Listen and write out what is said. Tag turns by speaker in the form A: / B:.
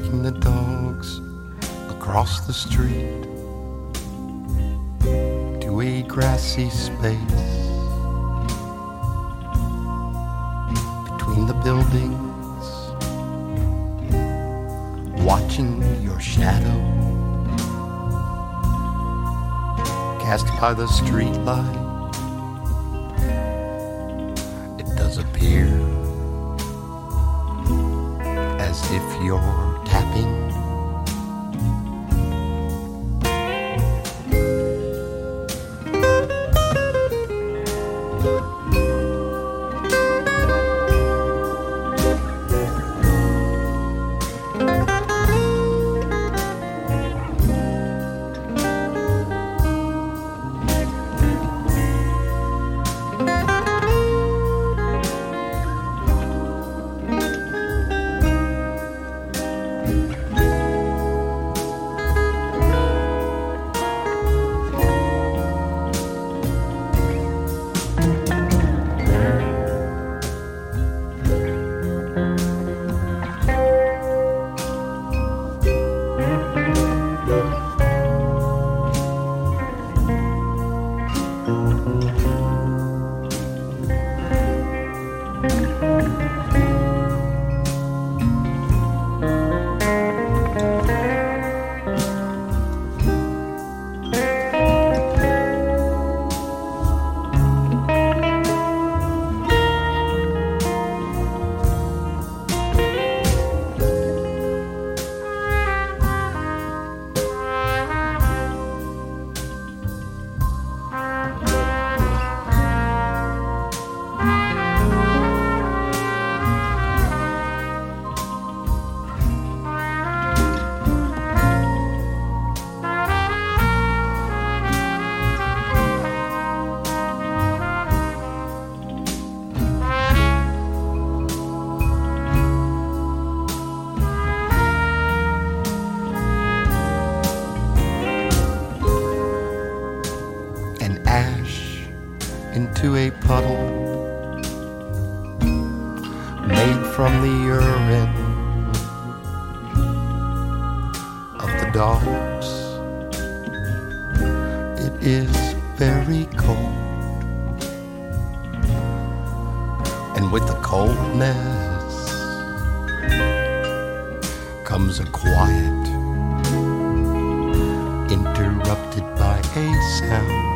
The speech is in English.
A: taking the dogs across the street to a grassy space between the buildings, watching your shadow cast by the streetlight. It does appear as if you're tapping. Puddle made from the urine of the dogs. It is very cold, and with the coldness comes a quiet interrupted by a sound